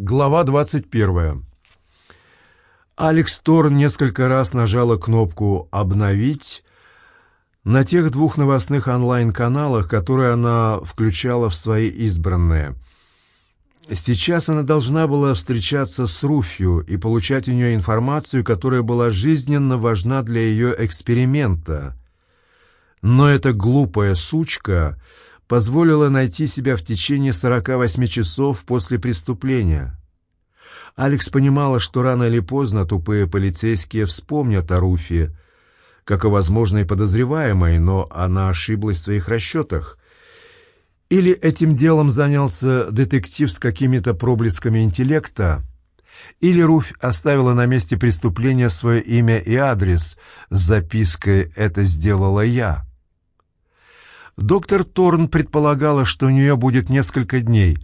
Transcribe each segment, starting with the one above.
Глава 21. Алекс Торн несколько раз нажала кнопку «Обновить» на тех двух новостных онлайн-каналах, которые она включала в свои избранные. Сейчас она должна была встречаться с Руфью и получать у нее информацию, которая была жизненно важна для ее эксперимента. Но эта глупая сучка позволила найти себя в течение 48 часов после преступления. Алекс понимала, что рано или поздно тупые полицейские вспомнят о Руфе, как о возможной подозреваемой, но она ошиблась в своих расчетах. Или этим делом занялся детектив с какими-то проблесками интеллекта, или Руфь оставила на месте преступления свое имя и адрес с запиской «Это сделала я». Доктор Торн предполагала, что у нее будет несколько дней.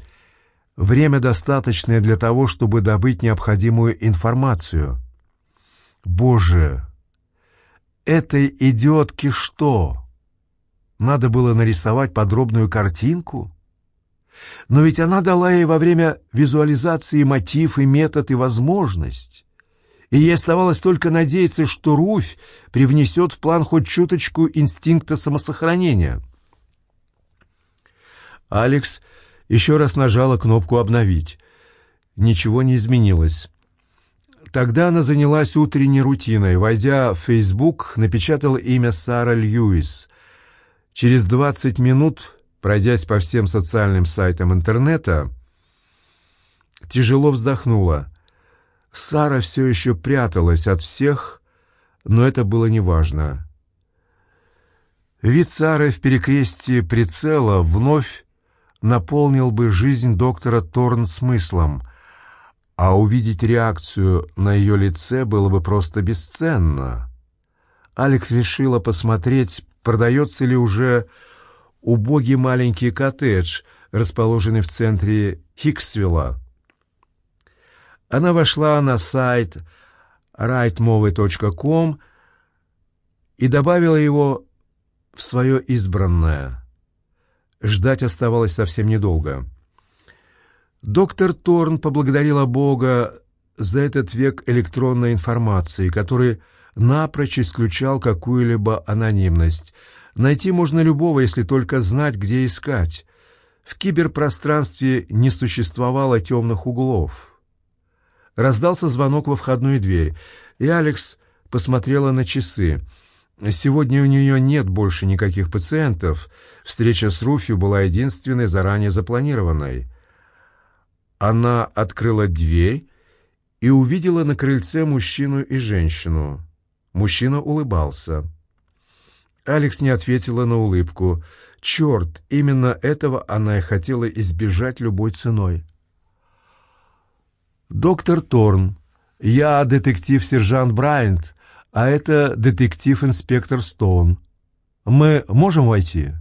Время достаточное для того, чтобы добыть необходимую информацию. Боже, этой идиотке что? Надо было нарисовать подробную картинку? Но ведь она дала ей во время визуализации мотив и метод и возможность. И ей оставалось только надеяться, что Руфь привнесет в план хоть чуточку инстинкта самосохранения. Алекс еще раз нажала кнопку «Обновить». Ничего не изменилось. Тогда она занялась утренней рутиной. Войдя в Facebook, напечатала имя Сара Льюис. Через 20 минут, пройдясь по всем социальным сайтам интернета, тяжело вздохнула. Сара все еще пряталась от всех, но это было неважно. Вид Сары в перекрестии прицела вновь наполнил бы жизнь доктора Торн смыслом, а увидеть реакцию на ее лице было бы просто бесценно. Алекс решила посмотреть, продается ли уже убогий маленький коттедж, расположенный в центре Хиксвилла. Она вошла на сайт rightmovie.com и добавила его в свое избранное – Ждать оставалось совсем недолго. Доктор Торн поблагодарила Бога за этот век электронной информации, который напрочь исключал какую-либо анонимность. Найти можно любого, если только знать, где искать. В киберпространстве не существовало темных углов. Раздался звонок во входную дверь, и Алекс посмотрела на часы — Сегодня у нее нет больше никаких пациентов. Встреча с Руфью была единственной заранее запланированной. Она открыла дверь и увидела на крыльце мужчину и женщину. Мужчина улыбался. Алекс не ответила на улыбку. Черт, именно этого она и хотела избежать любой ценой. «Доктор Торн, я детектив-сержант Брайант», а это детектив-инспектор Стоун. Мы можем войти?»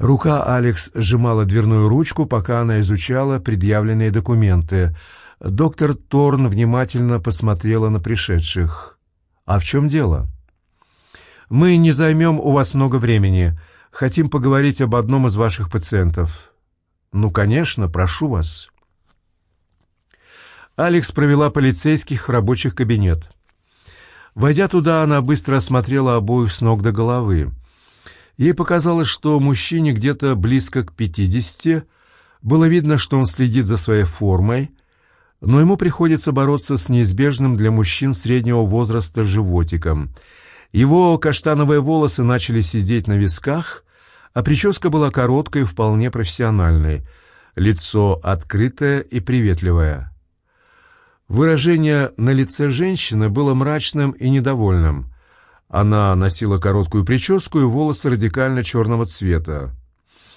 Рука Алекс сжимала дверную ручку, пока она изучала предъявленные документы. Доктор Торн внимательно посмотрела на пришедших. «А в чем дело?» «Мы не займем у вас много времени. Хотим поговорить об одном из ваших пациентов». «Ну, конечно, прошу вас». Алекс провела полицейских в рабочих кабинет. Войдя туда, она быстро осмотрела обоих с ног до головы. Ей показалось, что мужчине где-то близко к пятидесяти. Было видно, что он следит за своей формой, но ему приходится бороться с неизбежным для мужчин среднего возраста животиком. Его каштановые волосы начали сидеть на висках, а прическа была короткой и вполне профессиональной. Лицо открытое и приветливое. Выражение на лице женщины было мрачным и недовольным. Она носила короткую прическу и волосы радикально черного цвета.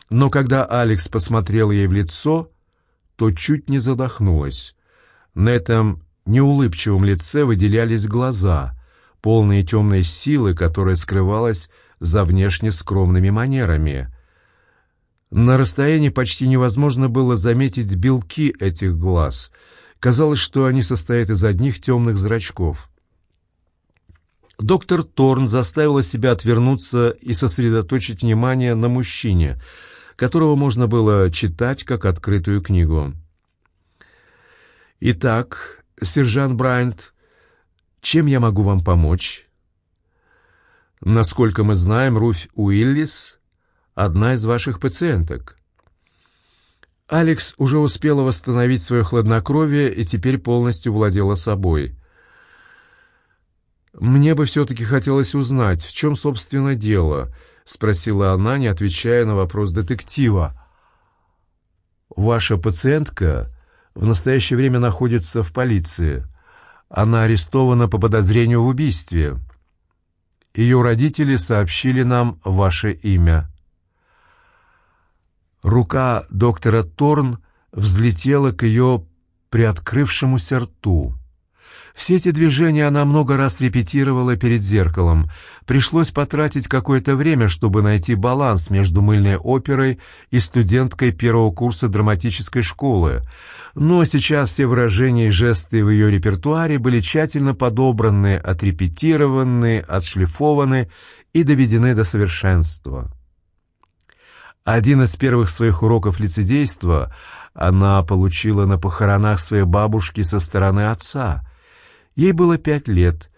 Но когда Алекс посмотрел ей в лицо, то чуть не задохнулась. На этом неулыбчивом лице выделялись глаза, полные темной силы, которая скрывалась за внешне скромными манерами. На расстоянии почти невозможно было заметить белки этих глаз — Казалось, что они состоят из одних темных зрачков. Доктор Торн заставила себя отвернуться и сосредоточить внимание на мужчине, которого можно было читать как открытую книгу. «Итак, сержант Брайант, чем я могу вам помочь?» «Насколько мы знаем, Руфь Уиллис — одна из ваших пациенток». Алекс уже успела восстановить свое хладнокровие и теперь полностью владела собой. «Мне бы все-таки хотелось узнать, в чем, собственно, дело», — спросила она, не отвечая на вопрос детектива. «Ваша пациентка в настоящее время находится в полиции. Она арестована по подозрению в убийстве. Ее родители сообщили нам ваше имя». Рука доктора Торн взлетела к ее приоткрывшемуся рту. Все эти движения она много раз репетировала перед зеркалом. Пришлось потратить какое-то время, чтобы найти баланс между мыльной оперой и студенткой первого курса драматической школы. Но сейчас все выражения и жесты в ее репертуаре были тщательно подобраны, отрепетированы, отшлифованы и доведены до совершенства. Один из первых своих уроков лицедейства она получила на похоронах своей бабушки со стороны отца. Ей было пять лет,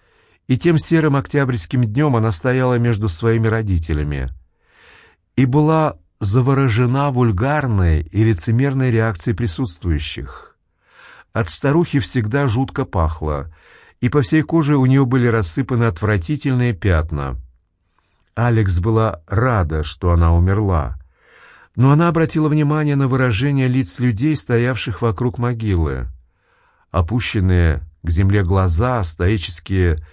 и тем серым октябрьским днем она стояла между своими родителями и была заворожена вульгарной и лицемерной реакцией присутствующих. От старухи всегда жутко пахло, и по всей коже у нее были рассыпаны отвратительные пятна. Алекс была рада, что она умерла но она обратила внимание на выражение лиц людей, стоявших вокруг могилы. Опущенные к земле глаза, стоические,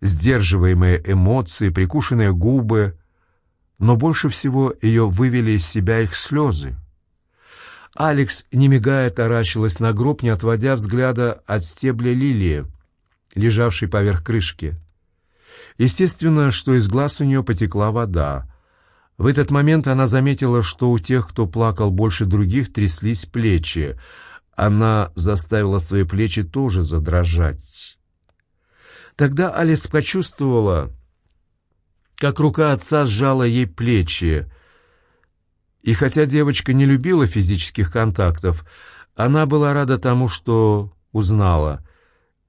сдерживаемые эмоции, прикушенные губы, но больше всего ее вывели из себя их слезы. Алекс, не мигая, таращилась на гроб, не отводя взгляда от стебля лилии, лежавшей поверх крышки. Естественно, что из глаз у нее потекла вода — в этот момент она заметила, что у тех, кто плакал больше других, тряслись плечи. Она заставила свои плечи тоже задрожать. Тогда Алис почувствовала, как рука отца сжала ей плечи. И хотя девочка не любила физических контактов, она была рада тому, что узнала,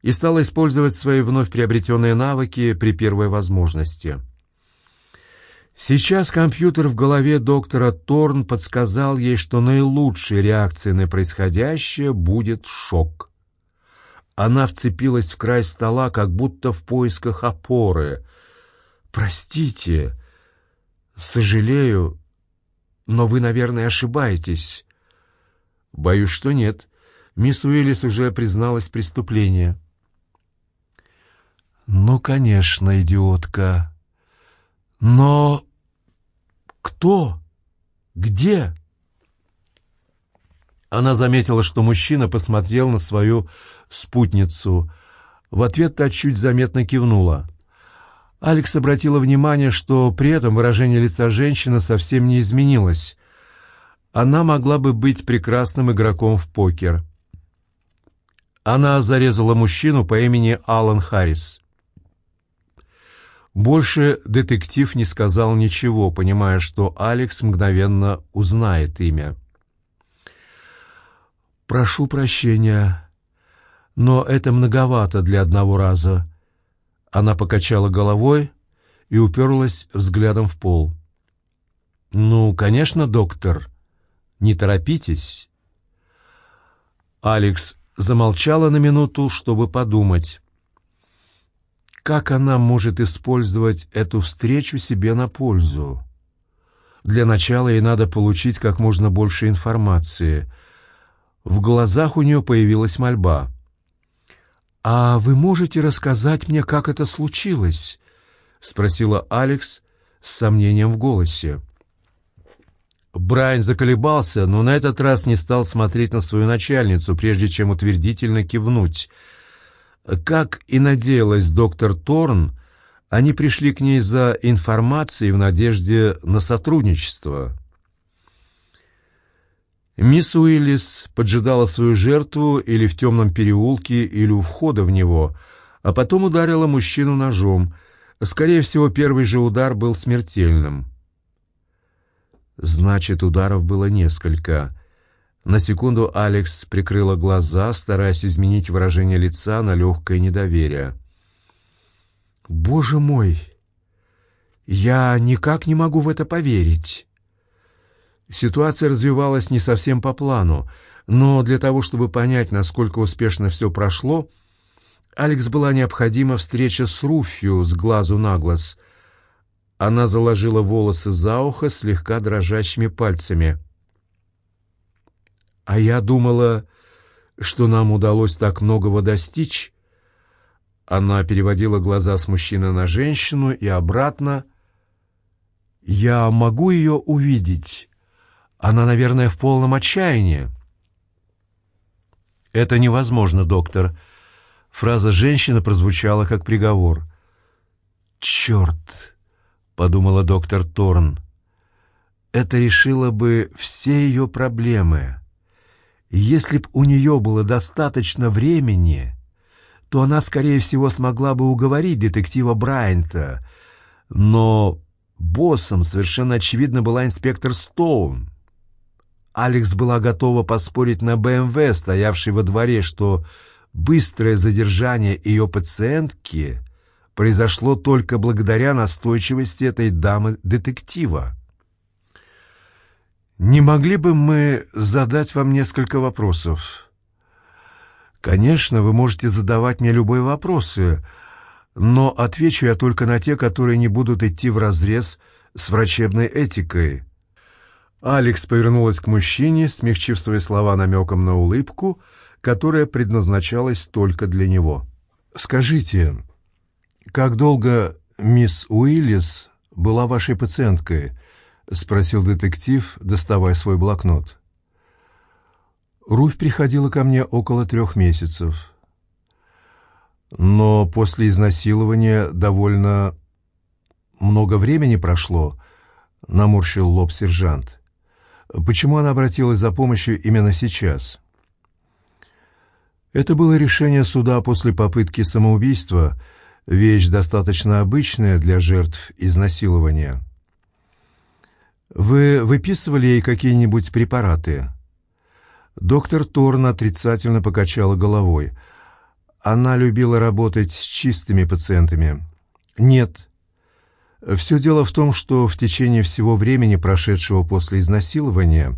и стала использовать свои вновь приобретенные навыки при первой возможности. Сейчас компьютер в голове доктора Торн подсказал ей, что наилучшей реакцией на происходящее будет шок. Она вцепилась в край стола, как будто в поисках опоры. «Простите, сожалею, но вы, наверное, ошибаетесь». «Боюсь, что нет. Мисс Уиллис уже призналась в преступлении». «Ну, конечно, идиотка». Но кто? Где? Она заметила, что мужчина посмотрел на свою спутницу. В ответ та чуть заметно кивнула. Алекс обратила внимание, что при этом выражение лица женщины совсем не изменилось. Она могла бы быть прекрасным игроком в покер. Она зарезала мужчину по имени Алан Харрис. Больше детектив не сказал ничего, понимая, что Алекс мгновенно узнает имя. «Прошу прощения, но это многовато для одного раза». Она покачала головой и уперлась взглядом в пол. «Ну, конечно, доктор, не торопитесь». Алекс замолчала на минуту, чтобы подумать. Как она может использовать эту встречу себе на пользу? Для начала ей надо получить как можно больше информации. В глазах у нее появилась мольба. «А вы можете рассказать мне, как это случилось?» — спросила Алекс с сомнением в голосе. Брайан заколебался, но на этот раз не стал смотреть на свою начальницу, прежде чем утвердительно кивнуть — как и надеялась доктор Торн, они пришли к ней за информацией в надежде на сотрудничество. Мисс Уиллис поджидала свою жертву или в темном переулке, или у входа в него, а потом ударила мужчину ножом. Скорее всего, первый же удар был смертельным. Значит, ударов было несколько. На секунду Алекс прикрыла глаза, стараясь изменить выражение лица на легкое недоверие. «Боже мой! Я никак не могу в это поверить!» Ситуация развивалась не совсем по плану, но для того, чтобы понять, насколько успешно все прошло, Алекс была необходима встреча с Руфью с глазу на глаз. Она заложила волосы за ухо слегка дрожащими пальцами. «А я думала, что нам удалось так многого достичь». Она переводила глаза с мужчины на женщину и обратно. «Я могу ее увидеть. Она, наверное, в полном отчаянии». «Это невозможно, доктор». Фраза женщины прозвучала как приговор. «Черт!» — подумала доктор Торн. «Это решило бы все ее проблемы. Если б у нее было достаточно времени, то она, скорее всего, смогла бы уговорить детектива Брайанта. Но боссом совершенно очевидно была инспектор Стоун». Алекс была готова поспорить на БМВ, стоявший во дворе, что быстрое задержание ее пациентки произошло только благодаря настойчивости этой дамы-детектива. «Не могли бы мы задать вам несколько вопросов?» «Конечно, вы можете задавать мне любые вопросы, но отвечу я только на те, которые не будут идти вразрез с врачебной этикой». Алекс повернулась к мужчине, смягчив свои слова намеком на улыбку, которая предназначалась только для него. «Скажите, как долго мисс Уиллис была вашей пациенткой?» — спросил детектив, доставая свой блокнот. «Руфь приходила ко мне около трех месяцев. Но после изнасилования довольно много времени прошло», — наморщил лоб сержант. Почему она обратилась за помощью именно сейчас? Это было решение суда после попытки самоубийства, вещь достаточно обычная для жертв изнасилования. Вы выписывали ей какие-нибудь препараты? Доктор Торн отрицательно покачала головой. Она любила работать с чистыми пациентами. Нет, все дело в том, что в течение всего времени, прошедшего после изнасилования,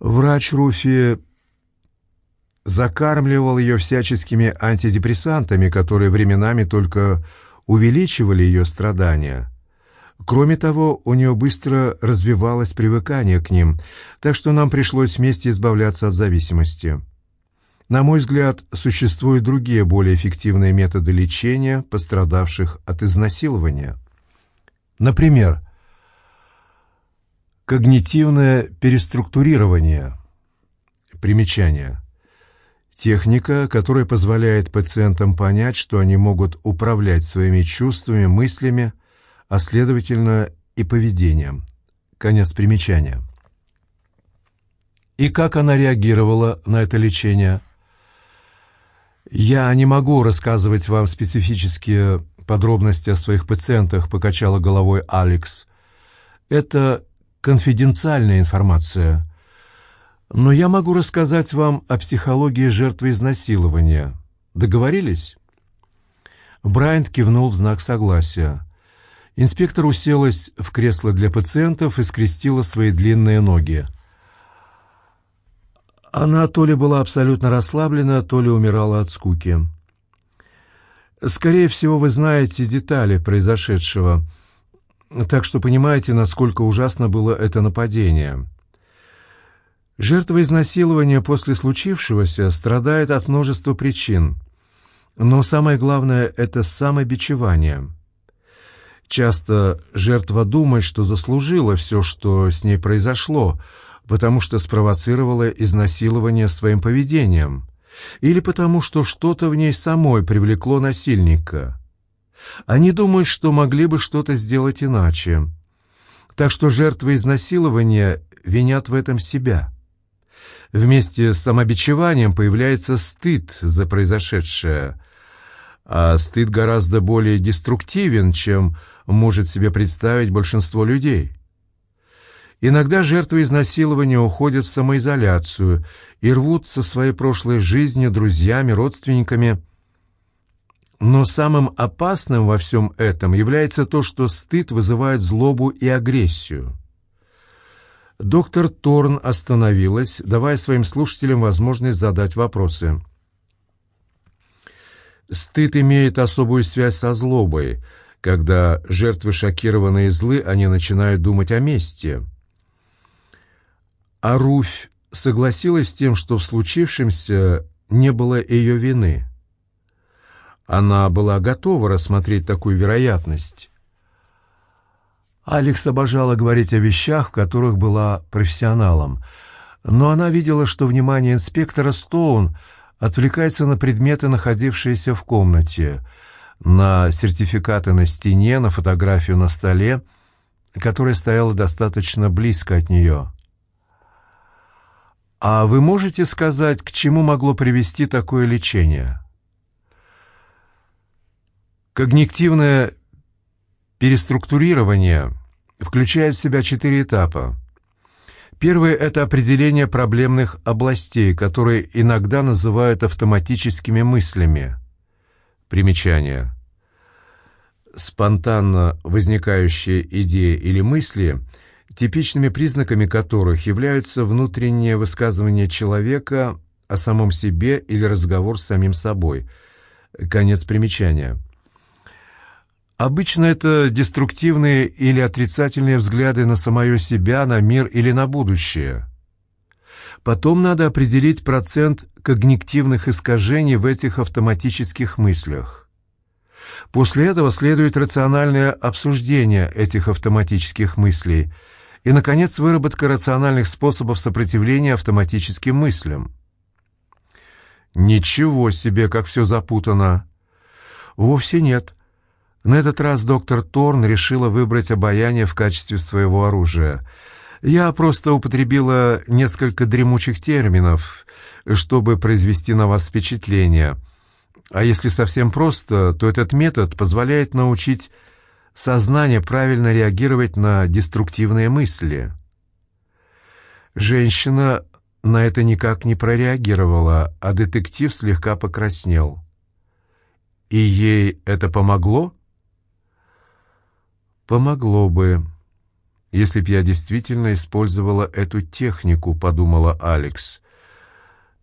врач Руфи закармливал ее всяческими антидепрессантами, которые временами только увеличивали ее страдания. Кроме того, у нее быстро развивалось привыкание к ним, так что нам пришлось вместе избавляться от зависимости. На мой взгляд, существуют другие более эффективные методы лечения пострадавших от изнасилования. Например, когнитивное переструктурирование. Примечание. Техника, которая позволяет пациентам понять, что они могут управлять своими чувствами, мыслями, а следовательно и поведением. Конец примечания. И как она реагировала на это лечение? Я не могу рассказывать вам специфические подробности о своих пациентах», — покачала головой Алекс. «Это конфиденциальная информация. Но я могу рассказать вам о психологии жертвы изнасилования. Договорились?» Брайант кивнул в знак согласия. Инспектор уселась в кресло для пациентов и скрестила свои длинные ноги. Она то ли была абсолютно расслаблена, то ли умирала от скуки. Скорее всего, вы знаете детали произошедшего, так что понимаете, насколько ужасно было это нападение. Жертва изнасилования после случившегося страдает от множества причин, но самое главное — это самобичевание. Часто жертва думает, что заслужила все, что с ней произошло, потому что спровоцировала изнасилование своим поведением — или потому, что что-то в ней самой привлекло насильника. Они думают, что могли бы что-то сделать иначе. Так что жертвы изнасилования винят в этом себя. Вместе с самобичеванием появляется стыд за произошедшее, а стыд гораздо более деструктивен, чем может себе представить большинство людей. Иногда жертвы изнасилования уходят в самоизоляцию и рвут со своей прошлой жизнью, друзьями, родственниками. Но самым опасным во всем этом является то, что стыд вызывает злобу и агрессию. Доктор Торн остановилась, давая своим слушателям возможность задать вопросы. Стыд имеет особую связь со злобой. Когда жертвы шокированы и злы, они начинают думать о мести. А Руфь согласилась с тем, что в случившемся не было ее вины. Она была готова рассмотреть такую вероятность. Алекс обожала говорить о вещах, в которых была профессионалом, но она видела, что внимание инспектора Стоун отвлекается на предметы, находившиеся в комнате, на сертификаты на стене, на фотографию на столе, которая стояла достаточно близко от нее. А вы можете сказать, к чему могло привести такое лечение? Когнитивное переструктурирование включает в себя четыре этапа. Первый – это определение проблемных областей, которые иногда называют автоматическими мыслями. Примечание. Спонтанно возникающие идеи или мысли – типичными признаками которых являются внутреннее высказывание человека о самом себе или разговор с самим собой. Конец примечания. Обычно это деструктивные или отрицательные взгляды на самое себя, на мир или на будущее. Потом надо определить процент когнитивных искажений в этих автоматических мыслях. После этого следует рациональное обсуждение этих автоматических мыслей – и, наконец, выработка рациональных способов сопротивления автоматическим мыслям. Ничего себе, как все запутано! Вовсе нет. На этот раз доктор Торн решила выбрать обаяние в качестве своего оружия. Я просто употребила несколько дремучих терминов, чтобы произвести на вас впечатление. А если совсем просто, то этот метод позволяет научить сознание правильно реагировать на деструктивные мысли. Женщина на это никак не прореагировала, а детектив слегка покраснел. И ей это помогло? Помогло бы, если б я действительно использовала эту технику, подумала Алекс.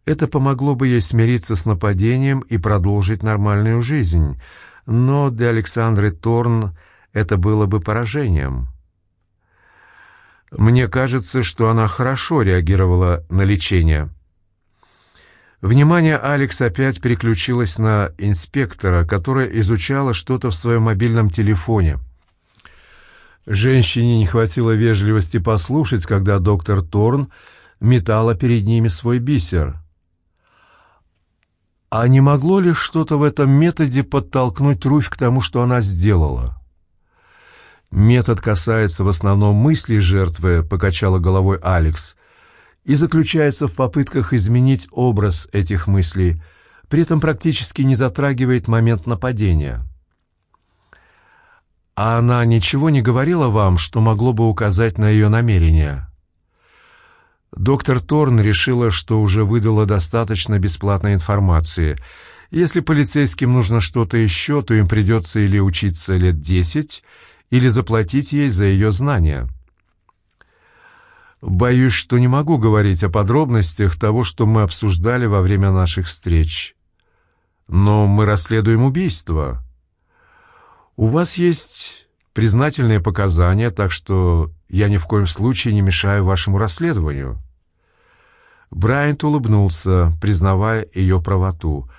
Это помогло бы ей смириться с нападением и продолжить нормальную жизнь. Но для Александры Торн это было бы поражением. Мне кажется, что она хорошо реагировала на лечение. Внимание Алекс опять переключилось на инспектора, которая изучала что-то в своем мобильном телефоне. Женщине не хватило вежливости послушать, когда доктор Торн метала перед ними свой бисер. А не могло ли что-то в этом методе подтолкнуть Руфь к тому, что она сделала? «Метод касается в основном мыслей жертвы», — покачала головой Алекс, «и заключается в попытках изменить образ этих мыслей, при этом практически не затрагивает момент нападения». «А она ничего не говорила вам, что могло бы указать на ее намерения?» Доктор Торн решила, что уже выдала достаточно бесплатной информации. Если полицейским нужно что-то еще, то им придется или учиться лет десять, или заплатить ей за ее знания. Боюсь, что не могу говорить о подробностях того, что мы обсуждали во время наших встреч. Но мы расследуем убийство. У вас есть признательные показания, так что я ни в коем случае не мешаю вашему расследованию». Брайант улыбнулся, признавая ее правоту.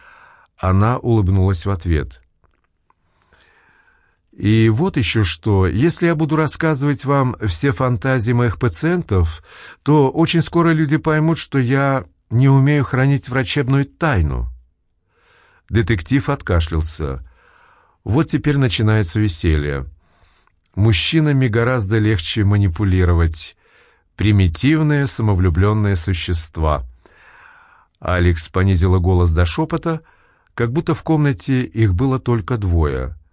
Она улыбнулась в ответ. И вот еще что, если я буду рассказывать вам все фантазии моих пациентов, то очень скоро люди поймут, что я не умею хранить врачебную тайну. Детектив откашлялся. Вот теперь начинается веселье. Мужчинами гораздо легче манипулировать. Примитивные, самовлюбленные существа. Алекс понизила голос до шепота, как будто в комнате их было только двое —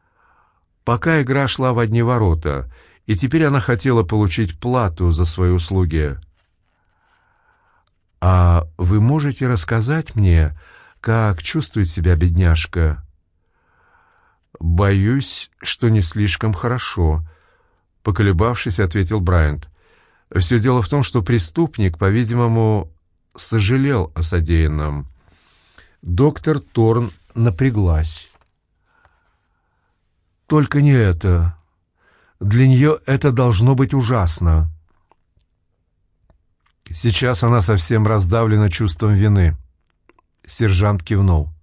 Пока игра шла в одни ворота, и теперь она хотела получить плату за свои услуги. «А вы можете рассказать мне, как чувствует себя бедняжка?» «Боюсь, что не слишком хорошо», — поколебавшись, ответил Брайант. «Все дело в том, что преступник, по-видимому, сожалел о содеянном». Доктор Торн напряглась. «Только не это. Для нее это должно быть ужасно». Сейчас она совсем раздавлена чувством вины. Сержант кивнул.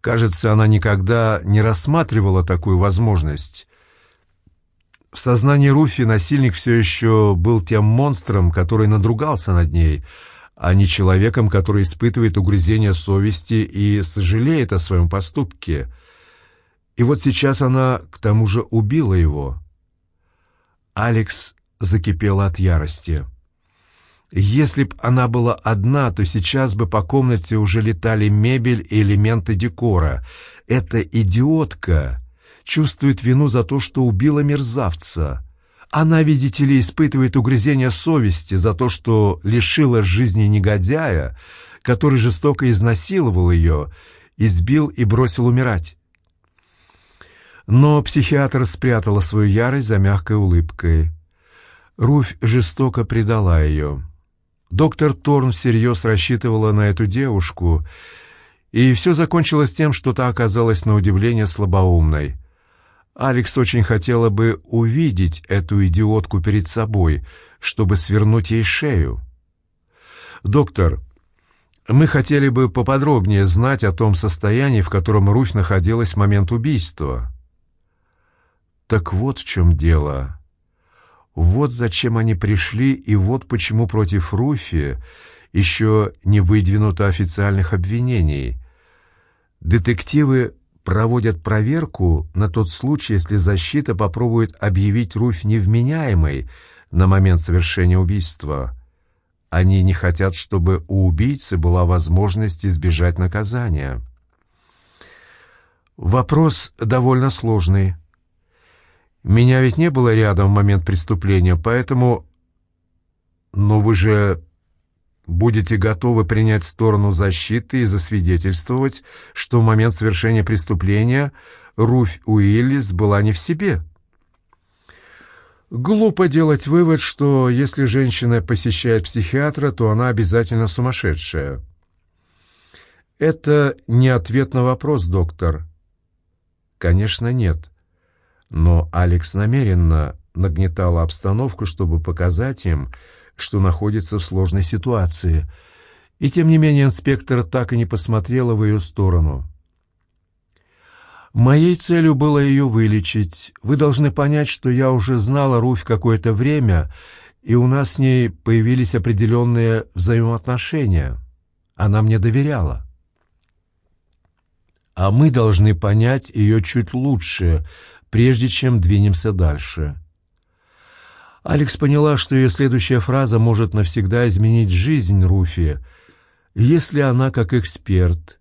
Кажется, она никогда не рассматривала такую возможность. В сознании Руфи насильник все еще был тем монстром, который надругался над ней, а не человеком, который испытывает угрызение совести и сожалеет о своем поступке. И вот сейчас она, к тому же, убила его. Алекс закипела от ярости. Если б она была одна, то сейчас бы по комнате уже летали мебель и элементы декора. Эта идиотка чувствует вину за то, что убила мерзавца. Она, видите ли, испытывает угрызение совести за то, что лишила жизни негодяя, который жестоко изнасиловал ее, избил и бросил умирать. Но психиатр спрятала свою ярость за мягкой улыбкой. Руфь жестоко предала ее. Доктор Торн всерьез рассчитывала на эту девушку, и все закончилось тем, что та оказалась на удивление слабоумной. Алекс очень хотела бы увидеть эту идиотку перед собой, чтобы свернуть ей шею. «Доктор, мы хотели бы поподробнее знать о том состоянии, в котором Руфь находилась в момент убийства». «Так вот в чем дело». Вот зачем они пришли, и вот почему против Руфи еще не выдвинуто официальных обвинений. Детективы проводят проверку на тот случай, если защита попробует объявить Руфь невменяемой на момент совершения убийства. Они не хотят, чтобы у убийцы была возможность избежать наказания. Вопрос довольно сложный. Меня ведь не было рядом в момент преступления, поэтому... Но вы же будете готовы принять сторону защиты и засвидетельствовать, что в момент совершения преступления Руфь Уиллис была не в себе. Глупо делать вывод, что если женщина посещает психиатра, то она обязательно сумасшедшая. Это не ответ на вопрос, доктор. Конечно, нет. Но Алекс намеренно нагнетала обстановку, чтобы показать им, что находится в сложной ситуации. И тем не менее инспектор так и не посмотрела в ее сторону. «Моей целью было ее вылечить. Вы должны понять, что я уже знала Руфь какое-то время, и у нас с ней появились определенные взаимоотношения. Она мне доверяла. А мы должны понять ее чуть лучше, прежде чем двинемся дальше. Алекс поняла, что ее следующая фраза может навсегда изменить жизнь Руфи, если она, как эксперт,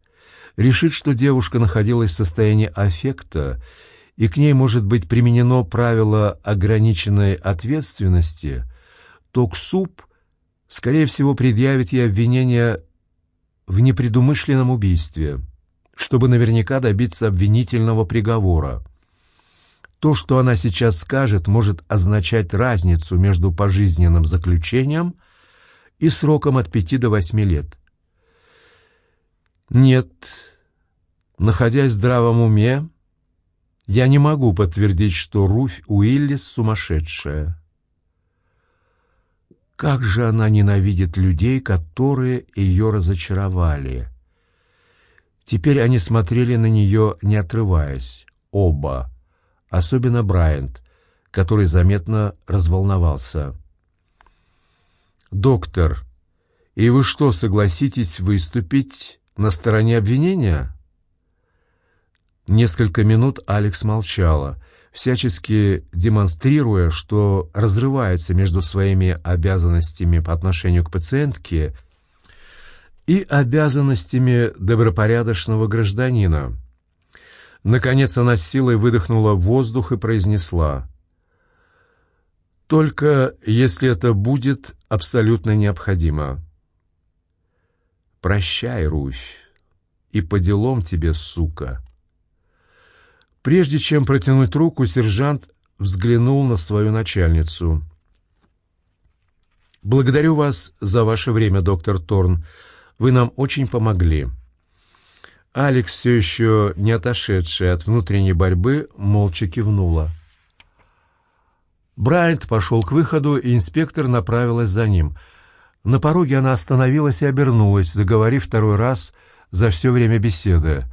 решит, что девушка находилась в состоянии аффекта, и к ней может быть применено правило ограниченной ответственности, то КСУП, скорее всего, предъявит ей обвинение в непредумышленном убийстве, чтобы наверняка добиться обвинительного приговора. То, что она сейчас скажет, может означать разницу между пожизненным заключением и сроком от пяти до восьми лет. Нет, находясь в здравом уме, я не могу подтвердить, что Руфь Уиллис сумасшедшая. Как же она ненавидит людей, которые ее разочаровали. Теперь они смотрели на нее, не отрываясь, оба особенно Брайант, который заметно разволновался. «Доктор, и вы что, согласитесь выступить на стороне обвинения?» Несколько минут Алекс молчала, всячески демонстрируя, что разрывается между своими обязанностями по отношению к пациентке и обязанностями добропорядочного гражданина. Наконец она с силой выдохнула воздух и произнесла. Только если это будет абсолютно необходимо. Прощай, Руфь, и по делам тебе, сука. Прежде чем протянуть руку, сержант взглянул на свою начальницу. «Благодарю вас за ваше время, доктор Торн. Вы нам очень помогли». Алекс, все еще не отошедшая от внутренней борьбы, молча кивнула. Брайант пошел к выходу, и инспектор направилась за ним. На пороге она остановилась и обернулась, заговорив второй раз за все время беседы.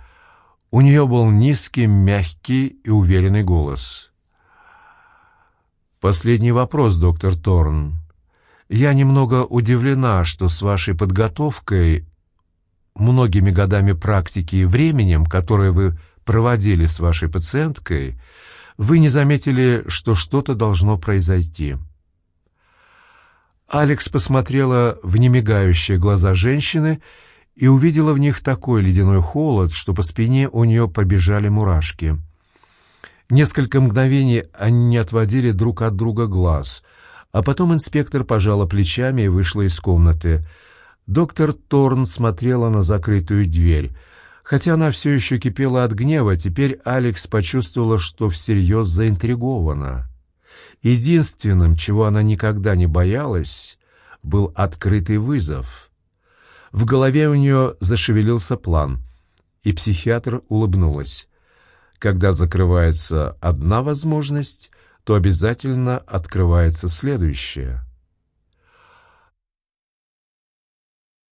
У нее был низкий, мягкий и уверенный голос. «Последний вопрос, доктор Торн. Я немного удивлена, что с вашей подготовкой, многими годами практики и временем, которое вы проводили с вашей пациенткой, вы не заметили, что что-то должно произойти. Алекс посмотрела в немигающие глаза женщины и увидела в них такой ледяной холод, что по спине у нее побежали мурашки. Несколько мгновений они не отводили друг от друга глаз, а потом инспектор пожала плечами и вышла из комнаты. Доктор Торн смотрела на закрытую дверь — Хотя она все еще кипела от гнева, теперь Алекс почувствовала, что всерьез заинтригована. Единственным, чего она никогда не боялась, был открытый вызов. В голове у нее зашевелился план, и психиатр улыбнулась. Когда закрывается одна возможность, то обязательно открывается следующая —